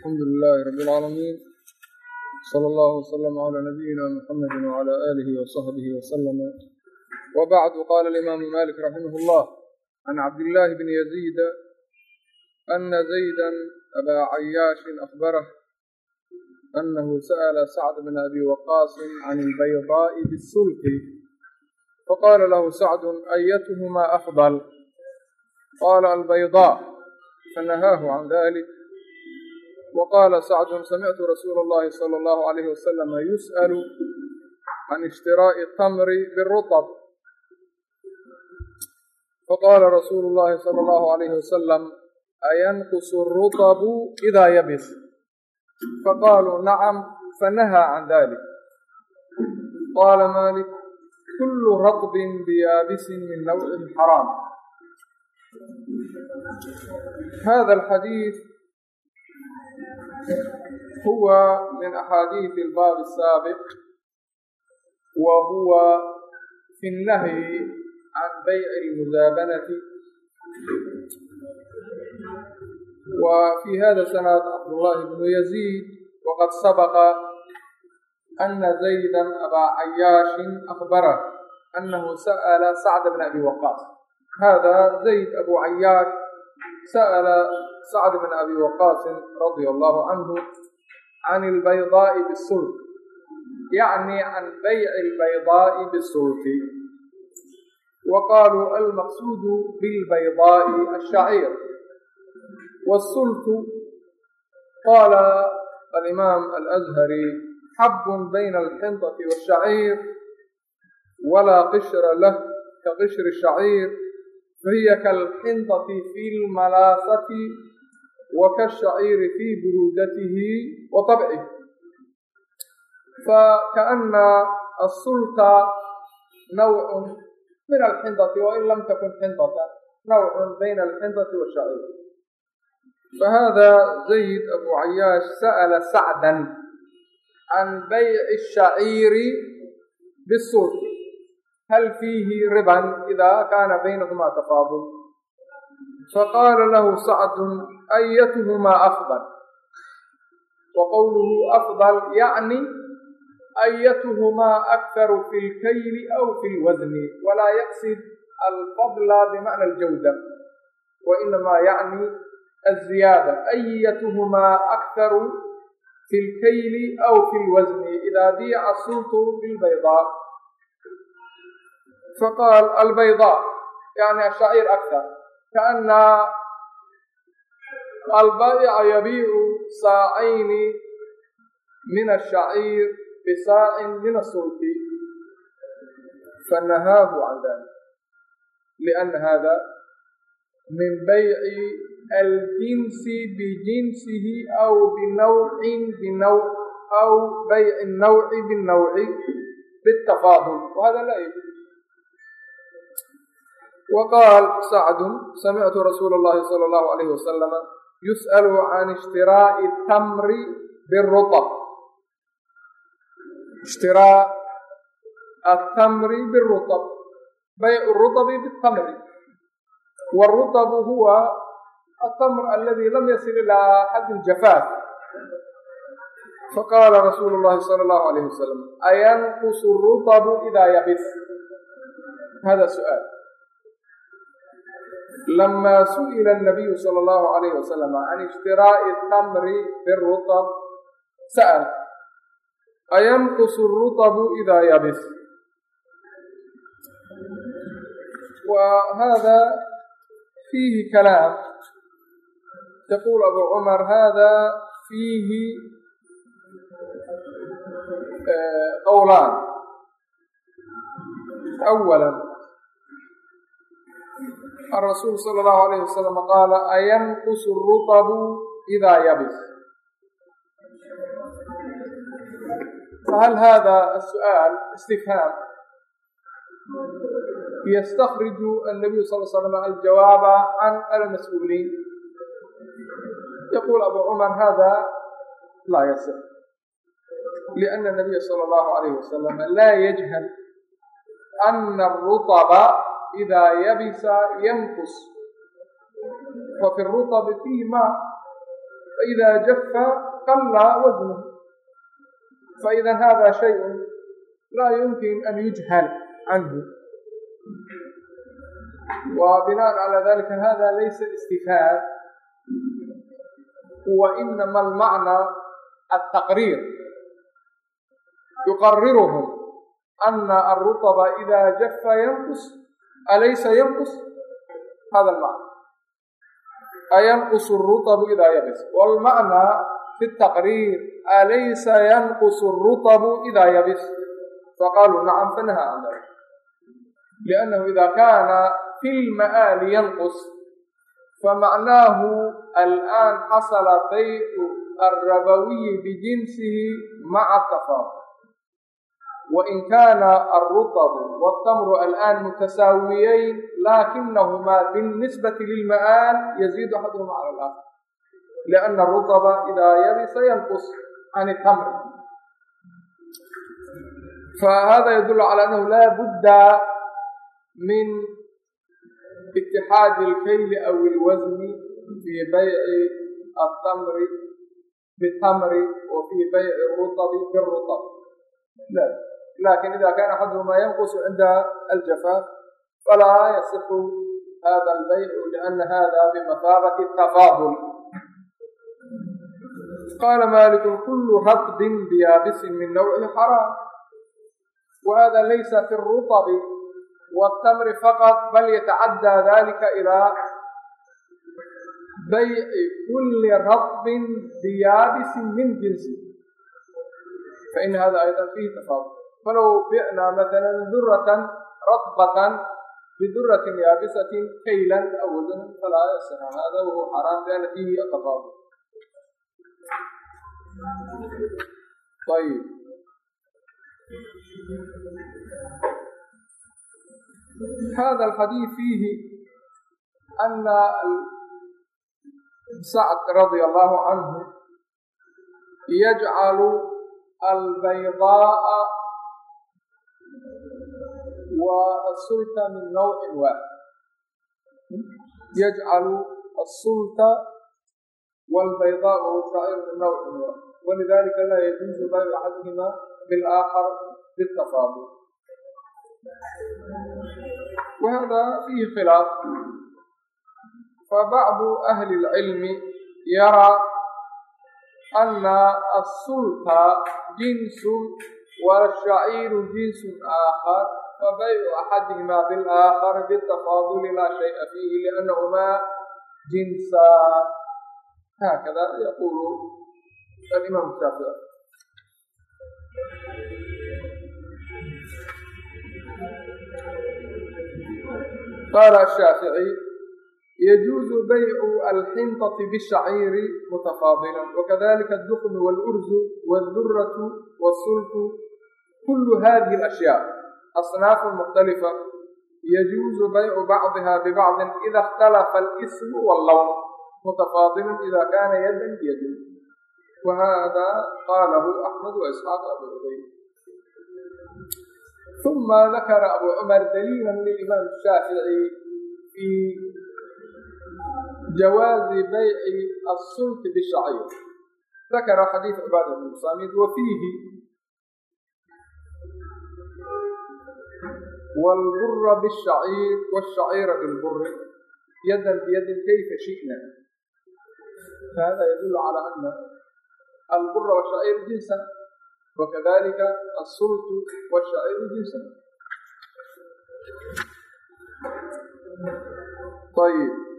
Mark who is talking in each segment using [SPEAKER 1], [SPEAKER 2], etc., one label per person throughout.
[SPEAKER 1] alxamdu lilaahi rabi اlcaalamiin sala allahu wslama calaa nabiyina muxamedi wcala aalihi wasaxbihi wasalama wabacdu qaala alimaamu malik raximah اllah can cabdillaahi bni yaziida ana zayda abaa cayaashin akbarah anahu sa'la sacd bna abi waqaasin can albaydaa'i bisulki faqaala lahu sacdu ayatuhmaa afdal? Qaala albaydaa fanahaahu can dalik wa qaala sacdun samictu rasuula اllahi sala allahu alayhi wasalama yus'alu can ishtiraa'i tamri birutab faqaala rasuulu اllahi sala allahu alayhi wasalam ayanqusu الrutabu idaa yabis faqaaluu nacam fanahaa can dalik qaala maalik kulu ratbin biyaabisin min nawcin xaraam hada alxadiid huwa min axaadiiث اlbaab الsaabiq wa huwa fi الnahyi can bayci اlmusaabanati wa fi hada sanad cabdullahi bnu yaziid waqad sabaqa ana zayda abaa cayaashin akbarah anahu sa'la sacd bn abi waqaas hada zayd abu cayaash sa'la sacd bn abi waqaasin radia allahu canhu can lbaydaa'i bisulk yacni can bayci albaydaa'i bisulki wa qaaluu almaqsuudu bilbaydaa'i ashaciir wsulku qaala alimaam alazhari xabun bayna alxindati washaciir walaa qishra lah ka qishri shaciir fahiya kalxindati fi lmalaasati وكالشعير في برودته وطبعه فكأن السلطة نوع من الحنضة وإن لم تكن حنطة نوع بين الحنطة والشعير فهذا زيد أبو عياش سأل سعدا عن بيع الشعير بالسلطة هل فيه ربا إذا كان بينهما تفاضل faqaala lahu sacdu ayatuhmaa afdal waqowluhu afdal yacni ayatuhumaa akharu fi lkayli aw fi lwasni walaa yaqsid alfadla bimacna aljawda wainamaa yacni الزiyaadة أyatuhmaa أkharu fi اlkayli أw fi اlwasni إida biica sultu biاlbayضاء faqaal albayضاء yani الshacيir أkثar kaanaa albaa'ica yabiicu saacayni min ashaciir bisaacin min asulki fanahaahu can dalik liana hada min bayci aljinsi bijinsihi aw binawcin binawc aw bayci الnawci biالnawci bاtafaadul wahada laa waqaal sacdu samictu rasuula اllahi salى اllahu عalayh wasalama yusأl can ishtiraaءi tamri biruطb ishtiraa atamri biruطb bayc ruطbi bitamri wاruطb huwa التمر الذي لم يصل إلى حد الجفاف فقال رسول الله صلى الله عليه وسلم أينقص الرطب إذا يبس هذا سؤال lama su'ila nabiyu sal allahu alayh wasalam can ishtiraa'i tamri birutab sa'al ayanqusu rutabu idaa yabis wa hada fiihi kalaam yaquul abu cumar hada fiihi qowlaan awala صلى الله عليه وسلم قال أينقص الرطب إذا يبس فهل هذا السؤال استفهام يستخرج النبي صلى الله عليه وسلم الجواب عن المسؤولين يقول أبو عمر هذا لا يصح لأن النبي صلى الله عليه وسلم لا يجهل أن الرطب إذا يبس ينقص ففي الرطب فيه ماء فإذا جف قل وزنه فإذا هذا شيء لا يمكن أن يجهل عنه وبناء على ذلك هذا ليس استفهام وإنما المعنى التقرير يقررهم أن الرطب إذا جف ينقص alaysa yanqus hada lmacna ayanqus ruabu idaa yabis wlma'naa fi taqriir alaysa yanqus ruabu idaa yabis faqaaluu nacam fanaha can dalik liannahu ida kaana fi lma'aali yanqus famacnaahu al'aan xasala baycu alrabawiyi bijinsihi maca tafaaq بجنسه مع التفاضل وإن كان الرطب والتمر الآن متساويين لكنهما بالنسبة للمآل يزيد أحدهما على الآخر لأن الرطب إذا يبس ينقص عن التمر فهذا يدل على أنه لا بد من اتحاد الكيل أو الوزن في بيع التمر بالتمر وفي بيع laakiin ida kana xaduma yanqusu cindaha aljafaaf falaa yasixu hada albaycu liana hada bimahaabati tafaadul qaala maliku kulu ratbin biyaabisin min nawci xaraam whada laysa fi ruطbi wاtamri faqط bal yatacadى dalika ilى bayci kuli ratbin biyaabisin min jinsi fain hada ayda fihi tafaadul أيضا فيه تفاضل فلو بعنا مثلا ذرة رطبة بدرة يابسة كيلا أو وزنا فلا يصح هذا وهو حرام لأن فيه التفاضل طيب هذا الحديث فيه أن سعد رضي الله waa asulta min nawcin waaxid yajcalu asulta wاlbayضaء saa'ir min nawcin waaxid walidalika laa yajuuzu baycu cadhima biاlaakhar bitafaadul wahada fihi khilaaf fabacdu ahli اlcilmi yaraa ana asulta jinsu wاlshaciiru jinsun aakhar fabaycu axadihima biاlaaakari bitafaaduli laa shaya fiihi liannahumaa jinsa haakada yaqulu alimaam shaafici qaala ashaafici yajuuzu baycu alxintati bishaciiri mutafaadilan wakadalika aduknu walurzu wاlduratu wاsulku kulu hadihi اlashyaa هذه الأشياء أصناف مختلفة يجوز بيع بعضها ببعض إذا اختلف الاسم واللون متفاضلا إذا كان يدا بيد وهذا قاله أحمد وإسحاق أبو عبيد ثم ذكر أبو عمر دليلا للإمام الشافعي في jawaazi bayci asulti bishacir dakara xadiid cibaada bn samid wa fiihi wاlbura bالshaciir wالshaciira biاlburi yadan biyadin kayfa shiئna fahada yadul calى ana albura wالshaciir jinsan wakadalika aلsultu wالshaciiru jinsan ayb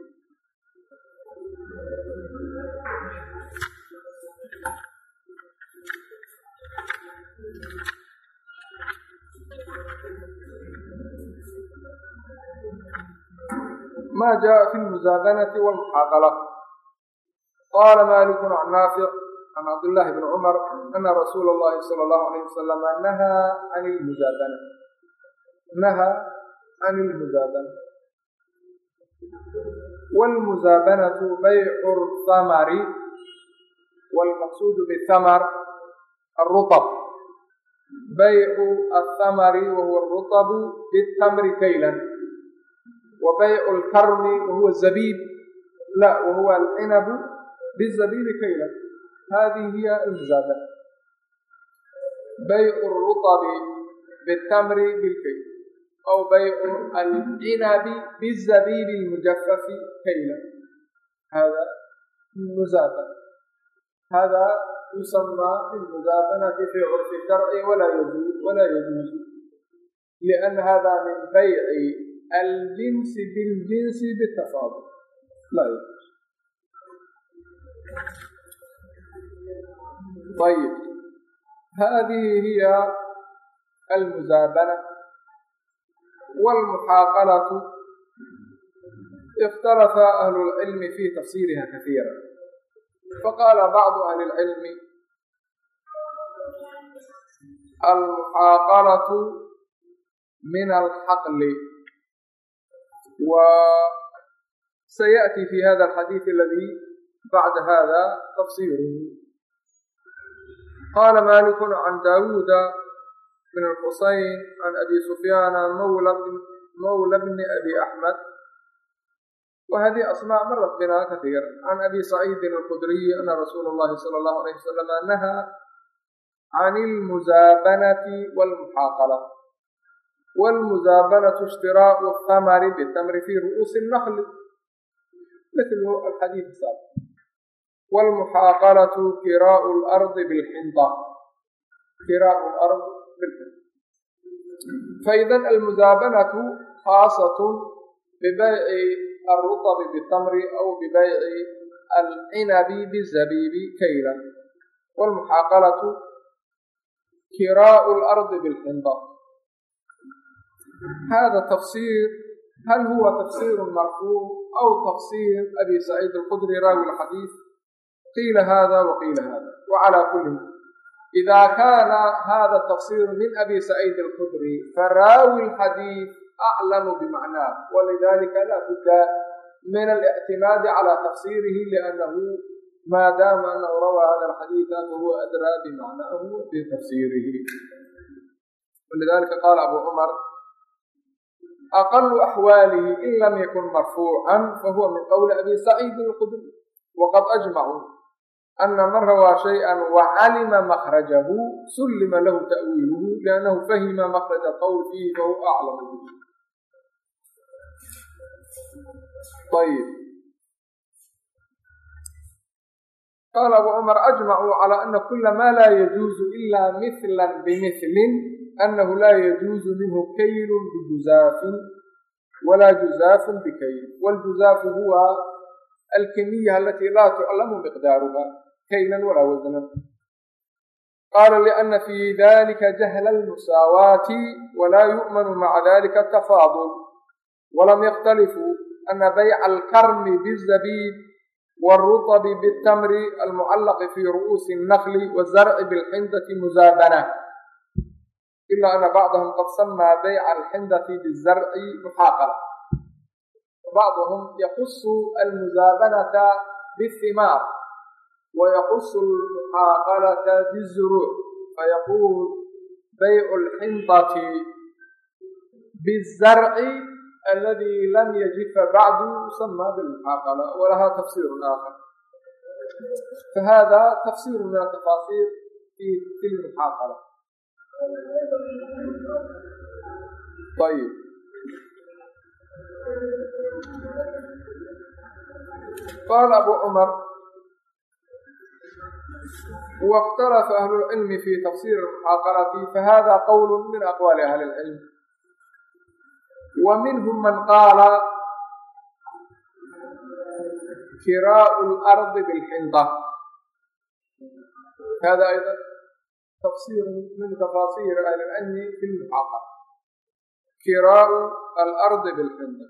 [SPEAKER 1] ma jaءa fi اlmusaabanati wاlmuxaaqala qaala malik can naafic can cabdاllahi bni cumar ana rasuula اllahi salى اllahu alayh wasalama nahaa an lmuaabana naha can اlmusaabana wاlmusaabanatu baycu اthamari wاlmaqsuud bthamar aruطb baycu athamari wahuwa aruطbu btamri kaylan كيلا وبيع الكرم وهو الزبيب لا وهو العنب bizabibi kayla hadihi hiya almuzaabana baycu ruطbi bitamri bilkayl aw baycu alcinabi bizabibi lmujafafi kayla hada muzaabana hada يسمى بالمزابنة في عرف الشرع ولا يجوز ولا يجوز لأن هذا aljinsi biljinsi bitafaadul laa yajuuz ayib hadihi hiya almuzaabana walmuxaaqalatu ikhtalafa ahlu lcilmi fi tafsiriha kasiira faqaala bacdu ahli lcilmi almuxaaqalatu min alxaqli وسيأتي سيأتي في هذا الحديث الذي بعد هذا تفصيله قال مالك عن داود بن الحسين عن أبي سفيان مولى بن مولى بن أبي أحمد وهذه أسماء مرت بنا كثير عن أبي سعيد الخدري أن رسول الله صلى الله عليه وسلم نهى عن المزابنة والمحاقلة والمزابنة اشتراء الثمر بالثمر في رؤوس النخل مثل الحديث السابق والمحاقلة كراء الأرض بالحنطة كراء الأرض بالحنطة فإذا المزابنة خاصة ببيع الرطب بالتمر أو ببيع العنب بالزبيب كيلا والمحاقلة كراء الأرض بالحنطة هذا تفسير هل هو تفسير مرفوع أو تفسير أبي سعيد الخدري راوي الحديث قيل هذا وقيل هذا وعلى كل إذا كان هذا التفسير من أبي سعيد الخدري فراوي الحديث aclamu bimacnaah walidalika laa budda min alictimaadi calى tafsirihi liannahu maadaama anahu rawaa hada alxadiida fahuwa adraa bimacnaahu bitafsirihi walidalika qaala abu cumar aqalu axwaalihi in lam yakun marfuucan fahuwa min qowli abi saciidin alqudri waqad ajmacuu ana man rawaa shayئa wacalima makrajahu sullima lahu ta'wiiluhu liannahu fahima makraja qowl fiihi fahuwa aclamu bihi ayb qaala abu cumar ajmacuu calaa ana kula maa laa yajuuzu ila mihla bimilin anahu laa yajuuzu minhu kaylun bijuzaafin walaa juzaafun bikayl waljuzaafu huwa alkimiya alatii laa tuclamu miqdaaruha kaylan walaa wasnan qaala liana fii dalika jahla almusaawaati walaa yu'manu maca dalika tafaadul walam yakhtalifuu ana bayca alkarmi bizabiib wاruطbi bالtmri almucalaqi fi ru'uusi الnqli wzarci bاlxindati muzaabana ila ana bacdhm qad samaa bayca alxindati bzarci muxaaqara bacdhm yaqsu almuzaabanata bاhimaar wayaqsu اlmuxaaqalata bالzuruuc fayaquul bayc اlxindati bالzarci aladi lam yajifa bacdu yusama bilmuxaaqala walahaa tafsiiru aakhar fahada tafsiiru min atafaasiir fi lmuxaaqala ayb qaala abu cumar واkتلف أهل العلم في تفsير المحاaقلة فhذا qول من أقوال أهل العلم اlcilm ومنهم من قال كراء الأرض بالحنطة هذا أيضا تفسير من تفاصيل أهل العلم في المحاقة كراء الأرض بالحنطة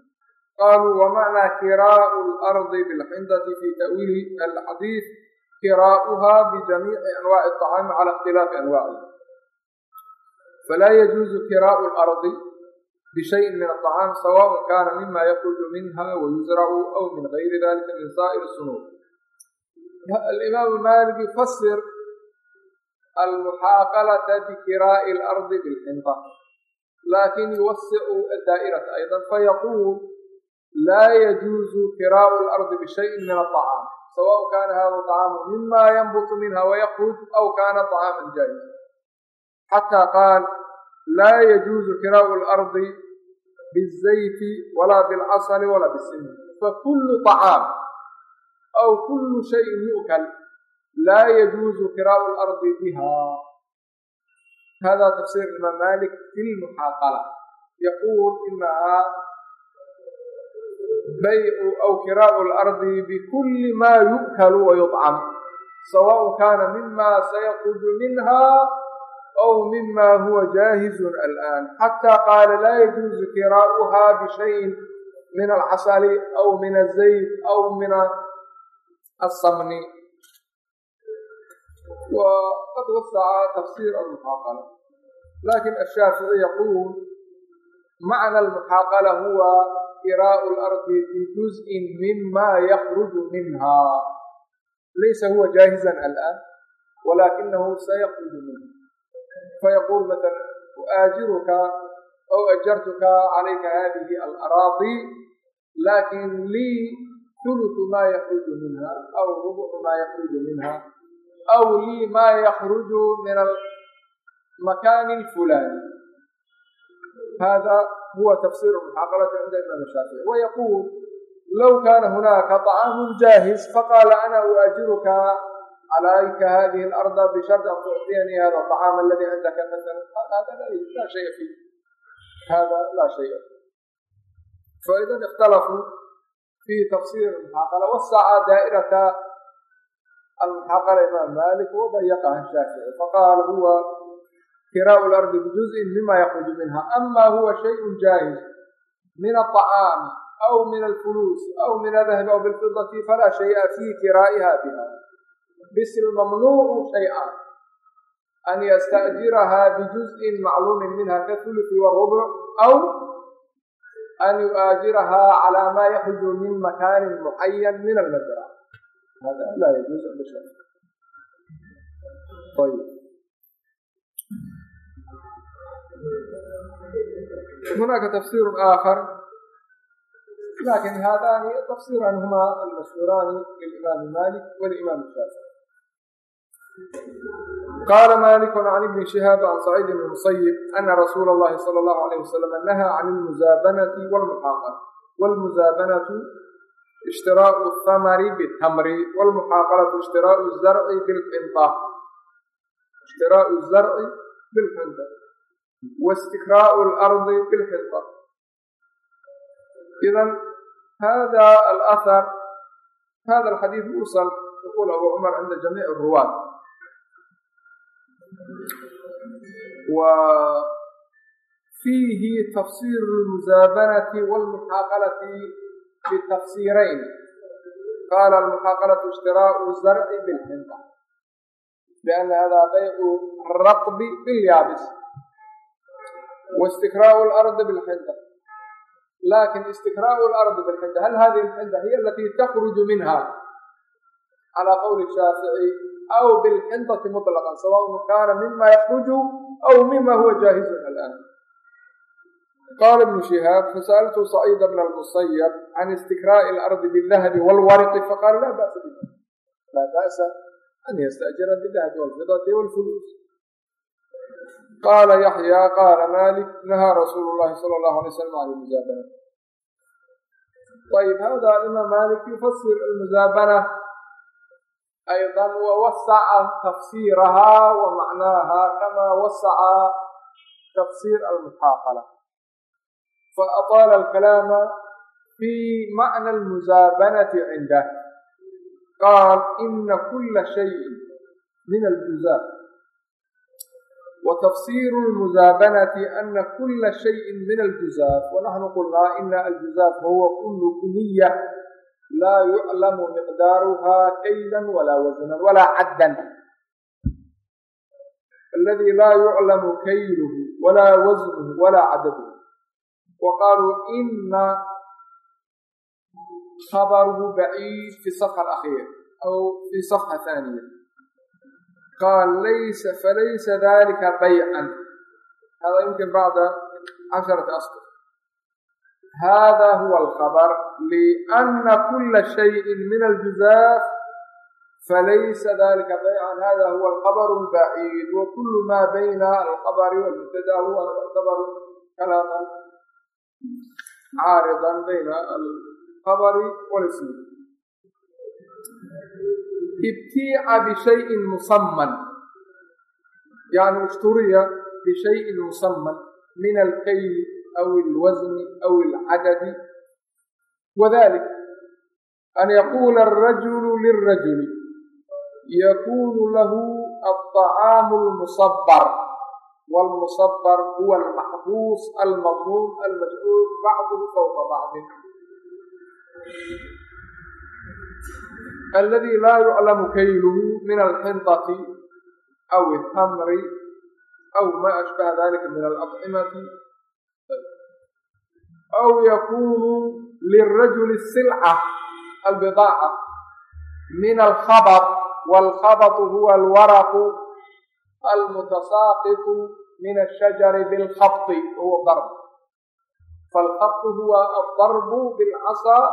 [SPEAKER 1] قالوا ومعنى كراء الأرض بالحنطة في تأويل الحديث كراؤها بجميع أنواع الطعام على اختلاف أنواعه فلا يجوز كراء الأرض bishayin min aطacaam sawaaءn kaana mima yakhruju minha wayusracu aw min gayri dalika min saa'ir sunuud alimaamu maaliki fasir almuxaaqalata bikiraa'i اlardi bilxinta laakin yuwasicu adaa'irata aydan fayaquul laa yajuuzu kiraa'u اlardi bishayin min aطacaam sawaaءn kaana hada طacaamu mima yanbutu minha wayakruj aw kaana طacaaman jaa'iza xataa qaal laa yajuusu kiraa'u اlardi biاzayti walaa biاlcasali walaa bisinni fakullu طacaam aw kullu shayin yu'kal laa yajuusu kiraa'u اlardi biha. Hada tafsir imaam malik fi lmuxaaqala yaquul inahaa baycu aw kiraa'u اlardi bikulli ma yu'kalu wayuطcam sawaء kana mima sayakuju minha أو مما هو جاهز الآن حتى قال لا يجوز كراؤها بشيء من العسل أو من الزيت أو من الصمن وقد وسع تفسير المحاقلة لكن الشافعي يقول معنى المحاقلة هو كراء الأرض بجزء مما يخرج منها ليس هو جاهزا الآن ولكنه سيخرج منه fayaqul maala uaajiruka aw ajartuka calayka hadihi alaraadi lakin lii ثuluثu ma yakruju minha aw rubucu ma yakruju minha aw lii ma yakruju min almakani اlfulani hada huwa tafsir muxaaqalati cinda imaam shaafici wayaquul low kana hunaka طcaamu jaahiz faqaala ana uaajiruka عليك هذه الأرض بشرط أن تعطيني هذا الطعام الذي عندك مثلا قال هذا لا شيء فيه هذا لا شيء فإذا اختلفوا في تفسير المحاقلة وسع دائرة المحاقلة الإمام مالك وضيقها الشافعي فقال هو كراء الأرض بجزء مما يخرج منها أما هو شيء جاهز من الطعام أو من الفلوس أو من الذهب أو بالفضة فلا شيء في كرائها بها bisilmamnuucu shay-an an yasta'jirahaa bijuz'in macluumin minha kathulufi warubc aw an yu'aajirahaa calaa maa yaxruju min makaanin muxayan min almajra هناك تفسير آخر لكن هذان تفسيران هما المشهوران للإمام مالك والإمام الشافعي قال مالك عن ابن شهاب عن سعيد بن المسيب أن رسول الله صلى الله عليه وسلم نهى عن المزابنة والمحاقرة والمزابنة اشتراء الثمر بالتمر والمحاقرة اشتراء الزرع بالحنطة اشتراء الزرع بالحنطة واstikraء اlardi bilxita idan hada alahar hada alxadiid mursal yaqul abu cumar cinda jamiic الruwaat waa fiihi tafsiir اlmusaabanati wاlmuxaaqalati bitafsiirayn qaala almuxaaqalatu ishtiraaءu zarci bilxinda lianna hada baycu raqbi bilyaabis واstikraءu اlardi bilxinda laakiin istikraءu اlardi bilxinda hal hadihi اlxinda hiy alati takhruju minha calى qowli shaafici aw bilxindati muطlaqan sawaaءn kaana mima yakruju aw mima huwa jaahizun alآn qala ibnu shihaab fasaltu saciida bn اlmusayab can istikraaءi اlardi bاdahabi wاlwariqi faqala la ba'sa biha laa ba'sa an ystajira bidahabi wاlfidati wاlfuluus qaala yaxyaa qaala malik nahaa rasuulu llahi sala allahu alay slam can ilmuzaabana ayb hada imaam malik yufasir almuzaabana ayda wawasaca tafsiirahaa wa macnaaha kamaa wasaca tafsiir almuxaaqala fa ataala alkalaama fii macna almusaabanati cindah qaal ina kula shayin min almuzaab وتفsير المزابنة أن كل شيء من الجزاف ونحن قلنا إن الجزاف هو كل كلية laa yuclamu miqdaaruhaa kaydan walaa wasnan walaa caddan aladii laa yuclamu kayluhu walaa wasnuhu walaa cadaduhu wa qaaluu ina khabaruhu baciid fi safxa alakhir aw fi safxa haaniya qaal laysa falaysa dalika baycan hada yumkin bacda casharati asqur hada huwa alkhabr liana kula shayin min aljuzaaf falaysa dalika baycan hada huwa alqabru lbaciid wa kulu ma bayna alqabri walmubtada huwa yactabaru kalaaman caaridan bayna alqabri walismi ibtiica bishayin musaman yani ishturiya bishayin musaman min alkayli aw alwasni aw alcadadi wadalik an yaquula alrajulu lilrajuli yakunu lahu alطacaamu almusabar wاlmusabar huwa almaxbuus almadmuum almajhuul bacduhu fawqa bacdin aladi laa yuclamu kayluhu min alxindati aw alhamri aw ma ashbaha dalika min alacimati aw yakunu lirajuli silca albidaaca min alkhabط wاlkhabطu huwa alwaraqu almutasaaqitu min ashajari bilkhabطi wahuwa darb falkhabطu huwa aldarbu bilcasaa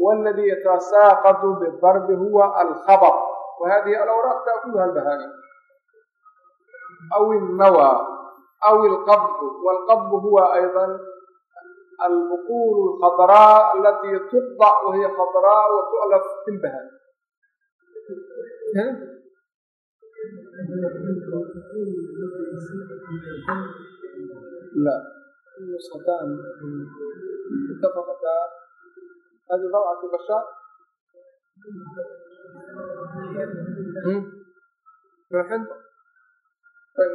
[SPEAKER 1] wاladii yatasaaqatu bidarbi huwa alkhabط wahadihi alawraaq taakuluha albahaa'im aw الnawى aw اlqabض wاlqabض huwa albuquul alkhadraa alatii tuqdac wa hiya khadraa wa tu'laf inbaha لا. نسختان اتفقتا هذه روعة بشار من حين طيب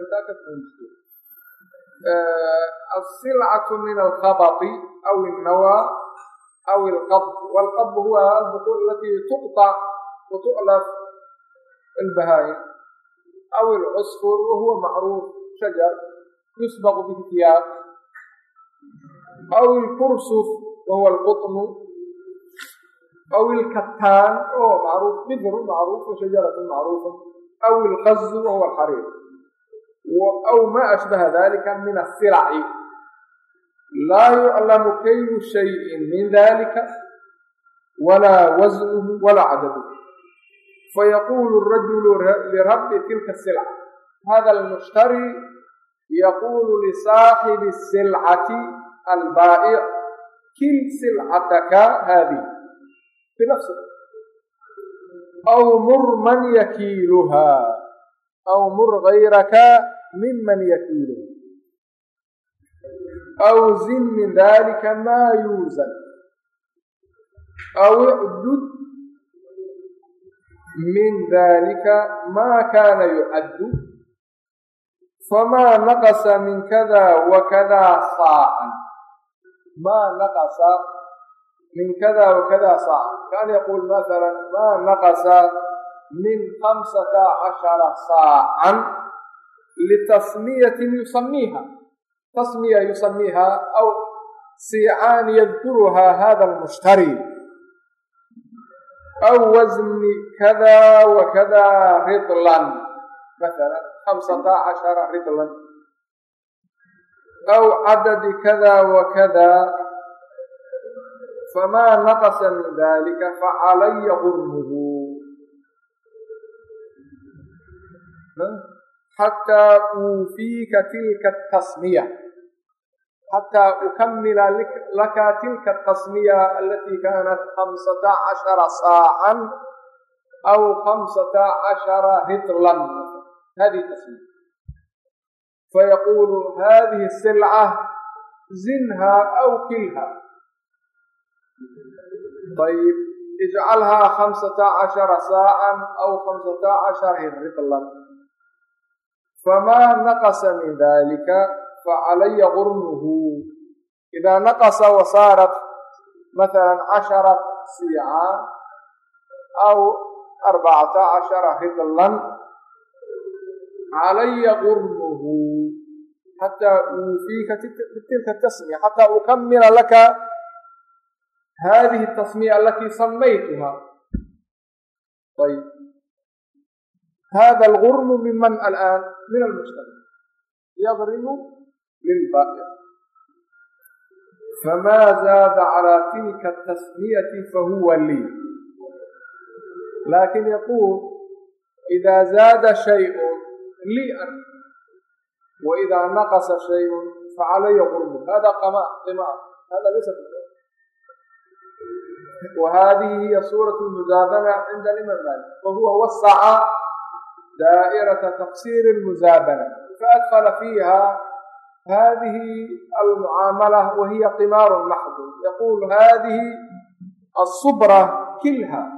[SPEAKER 1] asilcatu min alkhabati aw alnawa aw alqab walqab huwa albuqul alati tuqطac watu'laf albahaayim aw alcusfur wahuwa macruuf shajar yusbaqu bihi thiyaab aw alkursuf wahuwa alqطnu aw alkataan wahuwa macruuf bidru macruuf washajaratu macruufa aw alqazu wahuwa alxariir aw ma ashbaha dalika min asilaci laa yuclamu kaylu shayin min dalika walaa wasnuhu walaa cadaduhu fayaqulu rajulu lirabbi tilka silca hada almushtari yaqulu lisaaxibi silcati albaa'ic kil silcataka haadihi binafsik aw mur man yakiiluha aw mur gayraka miman yakiiluhu aw zin min dalika maa yuusan aw icdud min dalika maa kaana yucaddu famaa naqasa min kada wakada saacan maa naqasa min kada wakada saacan kaan yaquul maala maa naqasa min khamsata cashara saacan litasmiyatin yusamiiha tasmiya yusamiiha aw siicaan yadkuruhaa hada almushtari aw wasni kada wa kada ridlan maala hamsata cashara ridlan aw cadadi kada wa kada famaa naqasa min dalika facalaya gurmuhu xataa uufiika tilka tasmiya xataa ukamila laka tilka tasmiya alatii kaanat hamsata cashara saacan aw hamsata cashara hitlan hadihi tasmiya fayaqulu hadihi silca zinha aw kilha ayb ijcalhaa hamsata cashara saacan aw hamsata cashara hitlan famaa naqasa min dalika facalaya gurmuhu idaa naqasa wasaarat maala cashara siicaan aw arbacata cashara hidlan calaya gurmuhu xataa uufiika tilka tasmiya xataa ukamila laka hadihi tasmiya alatii samaytuha ayb hada algurmu miman alaan min almujtama yadrimu lilbaa'ir famaa zaada calaa tilka tasmiyati fahuwa lii laakin yaquul idaa zaada shayun lii an waidaa naqasa shayun facalaya qurbu hada qama qima hada laysa وهذه هي صورة المزابنة عند الإمام مالك وهو وسع دائرة تقصير المزابنة فأدخل فيها هذه المعاملة وهي قمار محض يقول هذه الصبرة كلها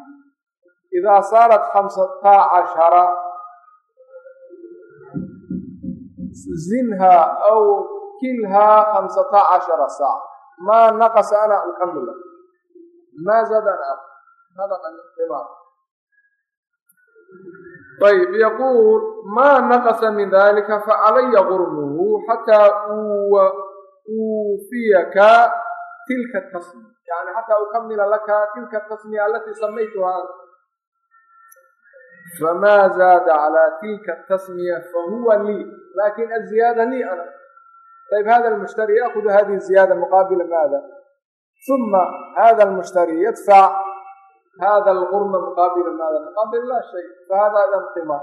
[SPEAKER 1] إذا صارت خمسة عشر زنها أو كلها خمسة عشر ساعة ما نقص أنا أكمله ما زاد أنا هذا قمار ayb yaquul maa naqasa min dalika facalaya gurmuhu xataa uufiyaka tilka tasmiya yani xataa ukamila laka tilka tasmiya alatii samaytuha famaa zaada calaa tilka tasmiya fahuwa lii laakiin aziyaada lii ana ayb hada lmushtari yaakudu hadihi ziyaada muqaabila maada uma hada lmushtari yadfac hada alqurma muqaabil maada muqaabil laa shay fahada danqima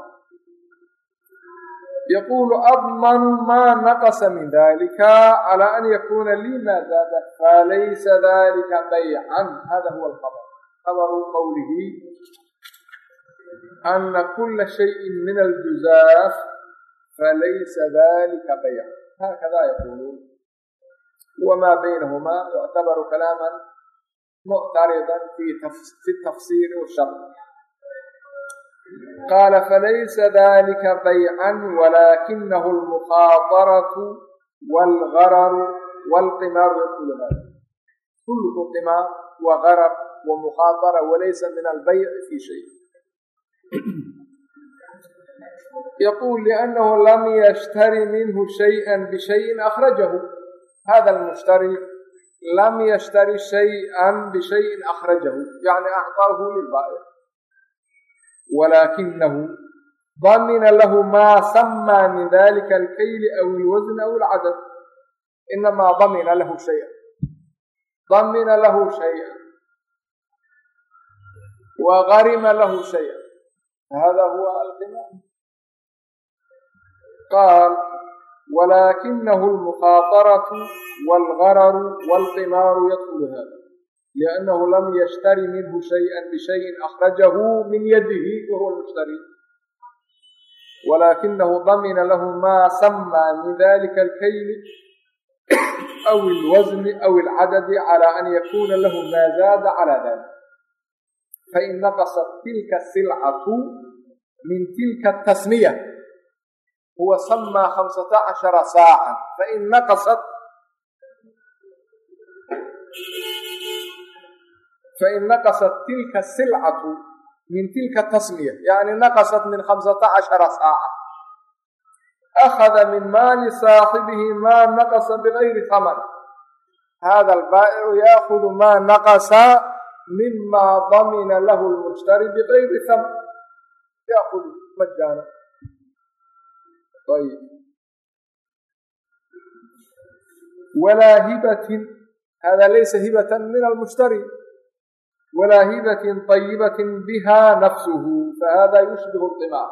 [SPEAKER 1] yaqulu admanu maa naqasa min dalika cala an yakuna lii maa zaada falaysa dalika baycan hada huwa alkhabr khabaru qawlihi ana kula shayin min aljuzaaf falaysa dalika baycan hakada yaquluun wma baynahuma yuctabaru kalaaman tafsir washar qaala falaysa dalika baycan walakinahu almukhaadaratu waalgararu waalqimaaru yakulu hada kulku qimaar wa garar wa mukhaadara walaysa min albayci fi shay yaqul liannahu lam yashtari minhu shayئa bishayin akhrajahu hada almushtari lam yshtari shayئa bshayin akhrajahu yani acطaahu lilbaa'ic walakinahu damina lahu maa samaa min dalika alkayli aw اlwasn aw اlcadad inamaa damina lahu shaya damina lahu shaya wa garima lahu shaya hada huwa alqima qaal walakinahu almukhaataratu waalgararu waalqimaaru yadkulu hada liannahu lam yashtari minhu shayئa bishayin akhrajahu min yadihi wahuwa lmushtari walakinahu damina lahu ma samaa min dalika alkayli aw alwasni aw alcadadi cala an yakuna lahu ma zaada cala dalik fain naqasat tilka silcatu min tilka tasmiya huwa samaa hamsata cashara saacan fain naqasat fain naqasat tilka silcatu min tilka tasmiya yani naqasat min hamsata cashara saaca akhada min maali saaxibihi maa naqasa bigayri haman hada albaa'icu yaakudu maa naqasa mima damina lahu lmushtari bigayri haman yaakudu majaana walaa hibatin hada laysa hibatan min almushtari walaa hibatin طayibatin biha nafsuhu fahada yushbihu اطimاc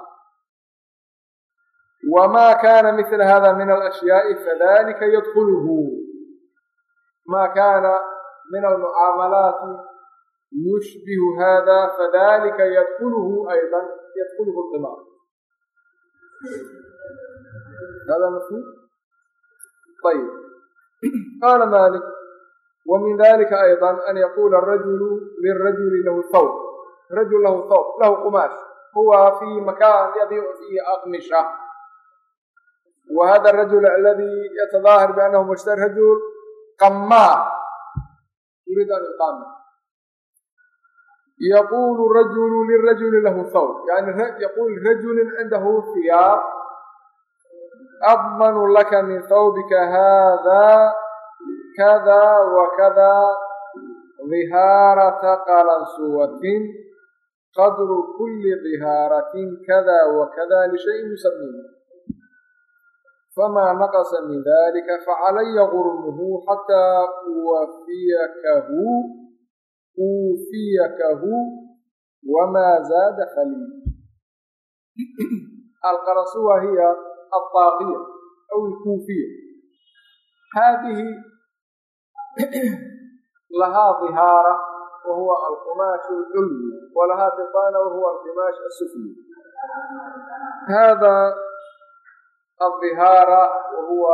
[SPEAKER 1] wma kana mil hada min alأshyaaءi fadlika yadkulhu ma kana min almucaamalaati yushbihu hada fadlika yadkulhu ayضa yadkulhu اطimاc qaala malik wa min dalika ayضa an yaqula arajulu lirajuli lahu thawb rajul lahu thawb lahu qumaash huwa fi makan yabiicu fiihi aqmisha wa hada arajul aladi yatadaahar biannahu mushtari rajul qamaar yuriid an yuqaama yaqulu rajulu lirajuli lahu thawb yani yaqul rajulin cindahu hiyaab admanu laka min thawbika hada kada wakada dihaarata qalansuwatin qadru kuli dihaaratin kada wakada lishayin musamiin famaa naqasa min dalika facalaya gurmuhu xataa uwafiyakahu uufiyakahu wamaa zaada falii alqarasuwa hiya albaaqiya aw alkuufiya haadihi lahaa dihaara wahuwa alqumaash alculwi walahaa biطaana wahuwa alqimaash asufli hada الظهاaرة وهuو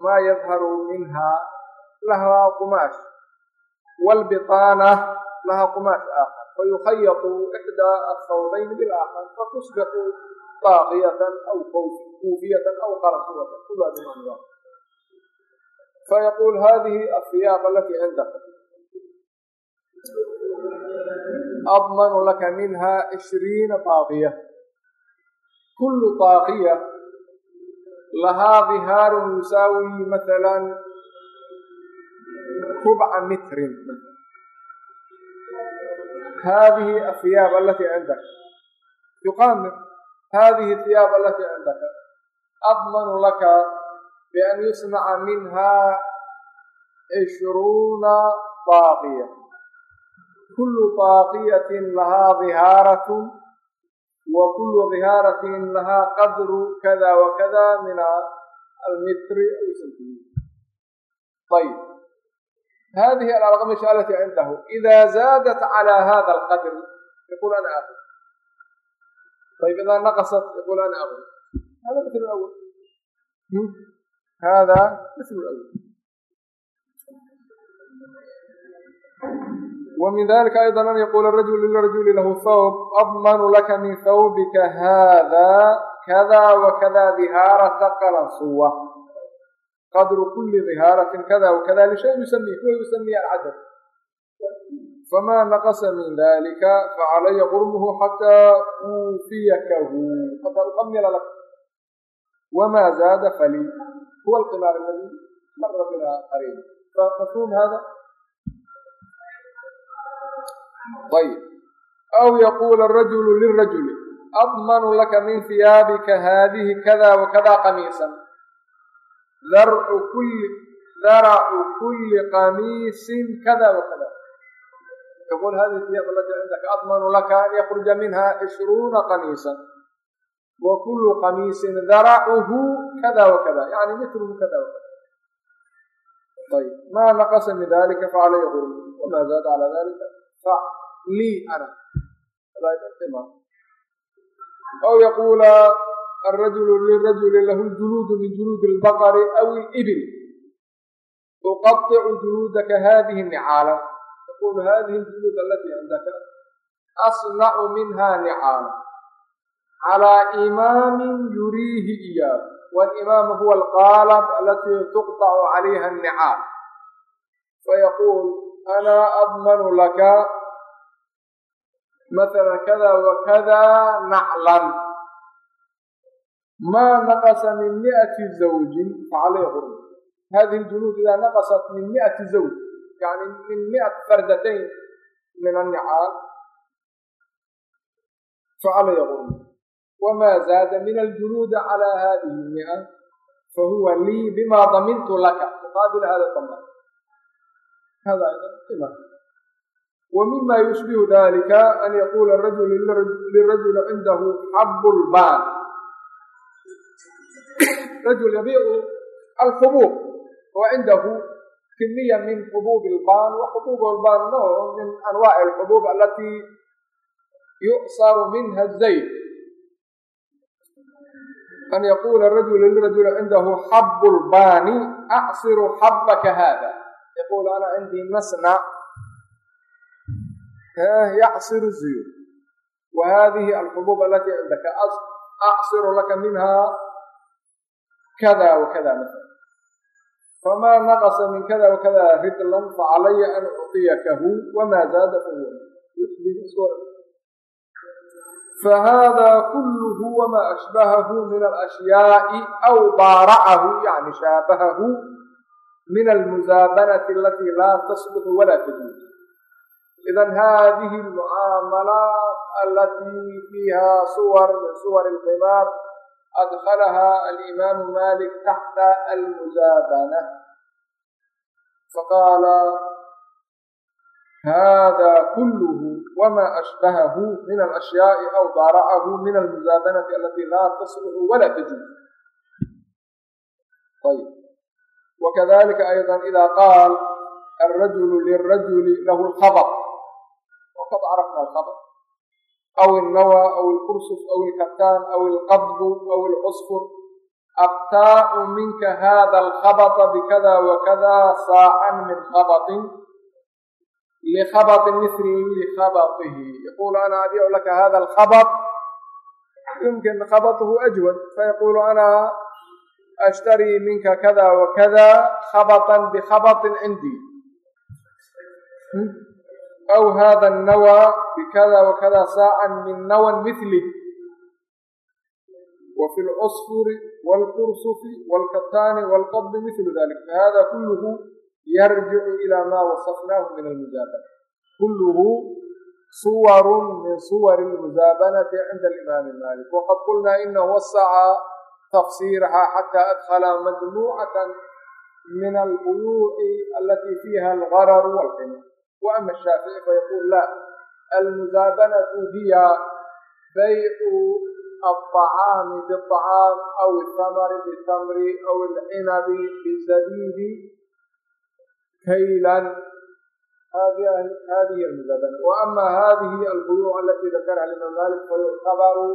[SPEAKER 1] ma yظhر minha laha qmاaش والبطاnة laha qmاaش آخر فيخyط إحدى الثوبين بالآخر فتصبح طاaقية أو كوفية أو qرسوة كلha بmعنى فيقول هذه الثياب التي عندك أضمن لك منها عشرين طاaقية كل طاaقية lahaa dihaarun yusaawi masalan rubca mitrin hadihi ahiyaab alati cindaka yuqaamir hadihi hiyaab alati cindaka admanu laka bian yusnaca minha cishruuna baaqiya kulu baaqiyatin lahaa dihaaratun وkul ظihaaraة lahaa qadru kada وkada min almitri ayb hadihi alalqamish alati cindahu إida zaadat عlى hada اlqadr yaqul ana aqul ayb ida naqصat yaqul ana aqul hada mil اأwl hada mil اأwl ومن ذلك أيضا أن يقول الرجل للرجل له ثوب أضمن لك من ثوبك هذا كذا وكذا ظهارة قلنصوة قدر كل ظهارة كذا وكذا لشيء يسميه هو يسميه العدد فما نقص من ذلك فعلي غرمه حتى أوفيكه حتى أكمل لك وما زاد فلي هو القمار الذي مر بنا قريبا فمفهوم هذا ayb aw yaquula arajulu lirajuli admanu laka min hiyaabika haadihi kada wakada qamiisan darcu kulli daracu kulli qamiisin kada wakada yaqul hadihi hiyaab alati cindaka admanu laka an yakruja minha cishruuna qamiisan wa kullu qamiisin daracuhu kada wakada yani mitluhu kada wakada ayb ma naqasa min dalika facalaya gurm wama zaada cala dalika lii ana aw yaquula alrajulu lirajuli lahu ljuluudu min juluudi albaqari aw ilibil uqaطicu juluudaka hadihi nicaala yaqulu hadihi ljuluud alatii cindaka asnacu minha nicaala calaa imaamin yuriihi iyaahu walimaamu huwa alqaalab alatii tuqطacu calayha annicaal fayaquul ana admanu laka مثلا كذا وكذا نعلا ما نقص من مئة زوج فعليه غرم هذه الجنود إذا نقصت من مئة زوج يعني من مئة فردتين من النعال فعليه غرم وما زاد من الجنود على هذه المئة فهو لي بما ضمنت لك مقابل هذا الضمان هذا أيضا ومما يشبه ذلك أن يقول الرجل للرجل عنده حب البان رجل يبيع الحبوب وعنده كمية من حبوب البان وحبوب البان نوع من أنواع الحبوب التي يؤصر منها الزيت أن يقول الرجل للرجل عنده حب البان أعصر حبك هذا يقول أنا عندي مصنع yacsiru zuyur wa hadihi alxubuub alatii cindaka acsiru laka minha kada wakada maala famaa naqasa min kada wakada ridlan facalaya an ucطiyakahu wama zaada fahuwa fahada kulluhu wama ashbahahu min alashyaai aw daaracahu yani shaabahahu min almuzaabanati alatii laa tasluxu wala tajuuz idan hadihi almucaamalaat alatii fiiha suwar min suwar alqimaar adkalaha alimaamu malik taxta almuzaabana faqaala hada kulluhu wma ashbahahu min alashyaai aw daaracahu min almuzaabanati alati laa tasluxu wala tajub ayb wakadalika ayضa ida qaal alrajulu lirajuli lahu lkhabr waqad carafna alkhabr aw alnawa aw alkursuf aw alkataan aw alqabdu aw alcusfur abtaau minka hada alkhabطa bikada wakada saacan min khabaطin lkhabaطi mili likhabطihi yaqulu ana abiicu laka hada alkhabaط yumkin khabaطhu ajwad fayaqulu ana ashtarii minka kada wakada khabaطa bkhabaطin cindii aw hada nawaa bikada wakada saacan min nawan mili wafi lcusfuri wاlqursufi wاlkataani wاlqabdi milu dalik fahada kuluhu yarjicu ilaa maa wasafnaahu min almujaabana kuluhu suwarun min suwari اlmujaabanati cinda alimaami maalik waqad qulnaa ina wasaca tafsiirahaa xataa adkhala majmuucata min albuyuuci alatii fiiha algarru walxina وأma الshaafiعي fayaquul la almuzaabanatu hiya baycu الطacaami bالطacaam aw الtamri btamri aw اlcinabi bisabiibi kaylan hadihi almuzaabana وama hadihi albuyuuc alati dakrha الimam malik fayuctabaru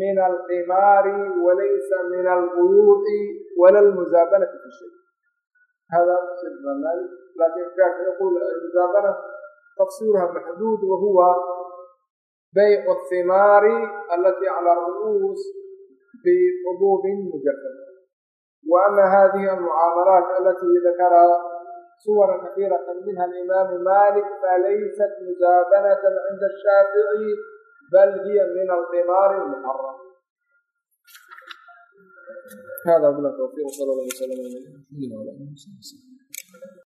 [SPEAKER 1] min alqimaari walaysa min albuyuuci wala اlmuzaabanati fi shay هذا تفسير الإمام مالك لكن كان يقول المزابنة تفسيرها محدود وهو baycu athimaari alatii cala aru'uus bixubuubin mujafada wa ama hadihi almucaamalaat alatii dakara suwara kahiirata minha alimaamu malik falaysat musaabanatan cinda ashaafici bal hiya min alqimaari almuxaram hada bila tawfiq sal allah slam ala